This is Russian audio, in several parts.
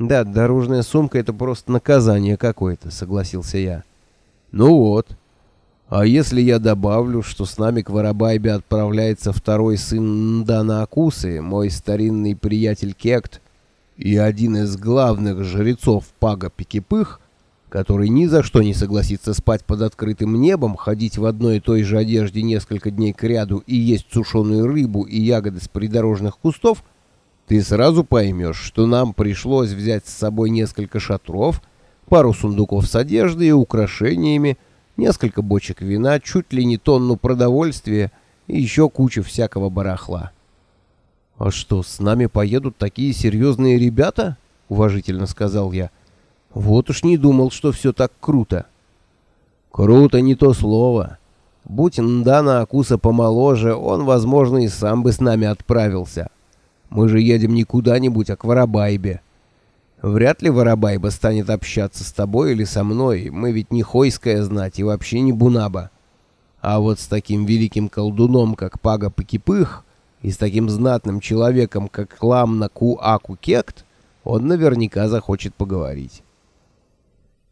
Да, дорожная сумка — это просто наказание какое-то, согласился я. Ну вот. А если я добавлю, что с нами к Воробайбе отправляется второй сын Дана мой старинный приятель Кект, и один из главных жрецов Пага Пикипых, который ни за что не согласится спать под открытым небом, ходить в одной и той же одежде несколько дней кряду и есть сушеную рыбу и ягоды с придорожных кустов, ты сразу поймешь, что нам пришлось взять с собой несколько шатров, пару сундуков с одеждой и украшениями, несколько бочек вина, чуть ли не тонну продовольствия и еще кучу всякого барахла. «А что, с нами поедут такие серьезные ребята?» — уважительно сказал я. «Вот уж не думал, что все так круто». «Круто не то слово. Будь Ндана Акуса помоложе, он, возможно, и сам бы с нами отправился». Мы же едем не куда-нибудь, а к Воробайбе. Вряд ли Воробайба станет общаться с тобой или со мной. Мы ведь не хойская знать и вообще не бунаба. А вот с таким великим колдуном, как Пага Покипых, и с таким знатным человеком, как Ламна Ку-Аку Кект, он наверняка захочет поговорить.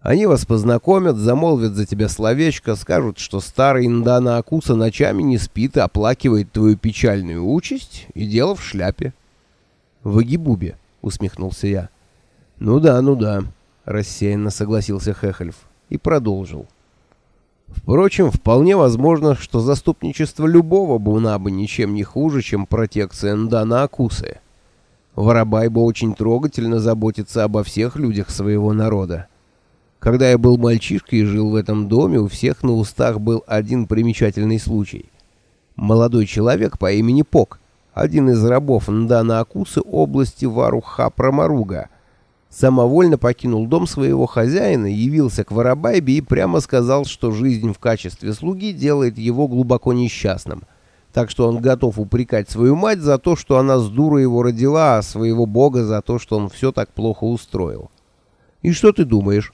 Они вас познакомят, замолвят за тебя словечко, скажут, что старый Ндана Акуса ночами не спит и оплакивает твою печальную участь, и дело в шляпе. В Агибубе, усмехнулся я. Ну да, ну да, рассеянно согласился Хехельф и продолжил. Впрочем, вполне возможно, что заступничество любого бунаба ничем не хуже, чем протекция Ндана Акусы. Воробайба очень трогательно заботится обо всех людях своего народа. Когда я был мальчишкой и жил в этом доме, у всех на устах был один примечательный случай. Молодой человек по имени Пок один из рабов Ндана Акусы области Варуха-Промаруга, самовольно покинул дом своего хозяина, явился к Воробайбе и прямо сказал, что жизнь в качестве слуги делает его глубоко несчастным, так что он готов упрекать свою мать за то, что она с дура его родила, а своего бога за то, что он все так плохо устроил. И что ты думаешь?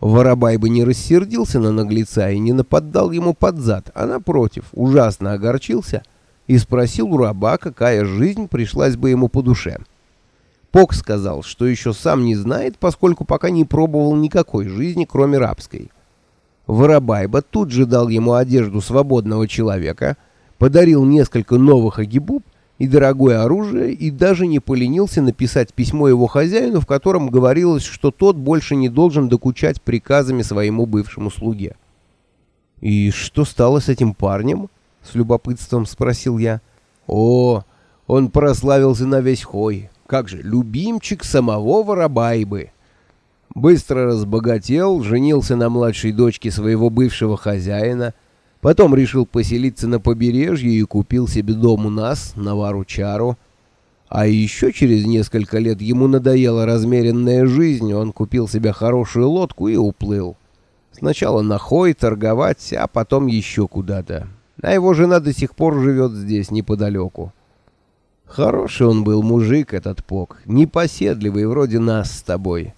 Воробай бы не рассердился на наглеца и не нападал ему под зад, а напротив, ужасно огорчился — и спросил у раба, какая жизнь пришлась бы ему по душе. Пок сказал, что еще сам не знает, поскольку пока не пробовал никакой жизни, кроме рабской. Воробайба тут же дал ему одежду свободного человека, подарил несколько новых агибуб и дорогое оружие, и даже не поленился написать письмо его хозяину, в котором говорилось, что тот больше не должен докучать приказами своему бывшему слуге. «И что стало с этим парнем?» — с любопытством спросил я. «О, он прославился на весь хой. Как же, любимчик самого Воробайбы!» Быстро разбогател, женился на младшей дочке своего бывшего хозяина, потом решил поселиться на побережье и купил себе дом у нас, на Варучару. А еще через несколько лет ему надоела размеренная жизнь, он купил себе хорошую лодку и уплыл. Сначала на Хой торговать, а потом еще куда-то а его жена до сих пор живет здесь, неподалеку. Хороший он был мужик, этот Пок, непоседливый, вроде нас с тобой.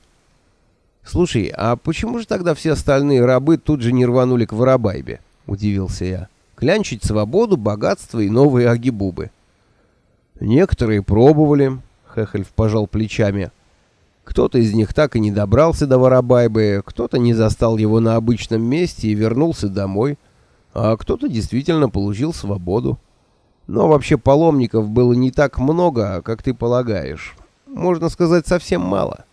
Слушай, а почему же тогда все остальные рабы тут же не рванули к Воробайбе? Удивился я. Клянчить свободу, богатство и новые агибубы. Некоторые пробовали, Хехельф пожал плечами. Кто-то из них так и не добрался до Воробайбы, кто-то не застал его на обычном месте и вернулся домой а кто-то действительно получил свободу. Но вообще паломников было не так много, как ты полагаешь. Можно сказать, совсем мало.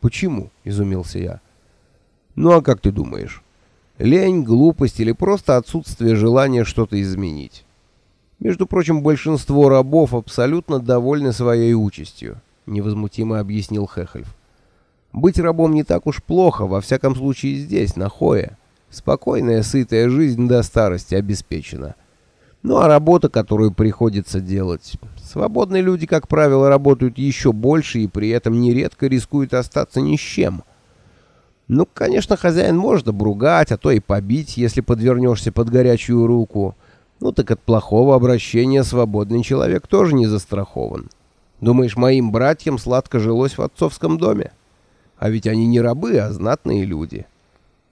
Почему? изумился я. Ну а как ты думаешь? Лень, глупость или просто отсутствие желания что-то изменить? Между прочим, большинство рабов абсолютно довольны своей участью, невозмутимо объяснил Хехельф. Быть рабом не так уж плохо, во всяком случае здесь, на Хое. Спокойная, сытая жизнь до старости обеспечена. Ну а работа, которую приходится делать... Свободные люди, как правило, работают еще больше и при этом нередко рискуют остаться ни с чем. Ну, конечно, хозяин можно бругать, а то и побить, если подвернешься под горячую руку. Ну так от плохого обращения свободный человек тоже не застрахован. Думаешь, моим братьям сладко жилось в отцовском доме? А ведь они не рабы, а знатные люди.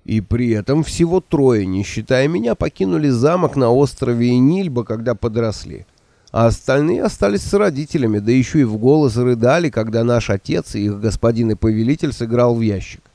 И при этом всего трое, не считая меня, покинули замок на острове Энильба, когда подросли. а остальные остались с родителями, да еще и в голос рыдали, когда наш отец и их господин и повелитель сыграл в ящик.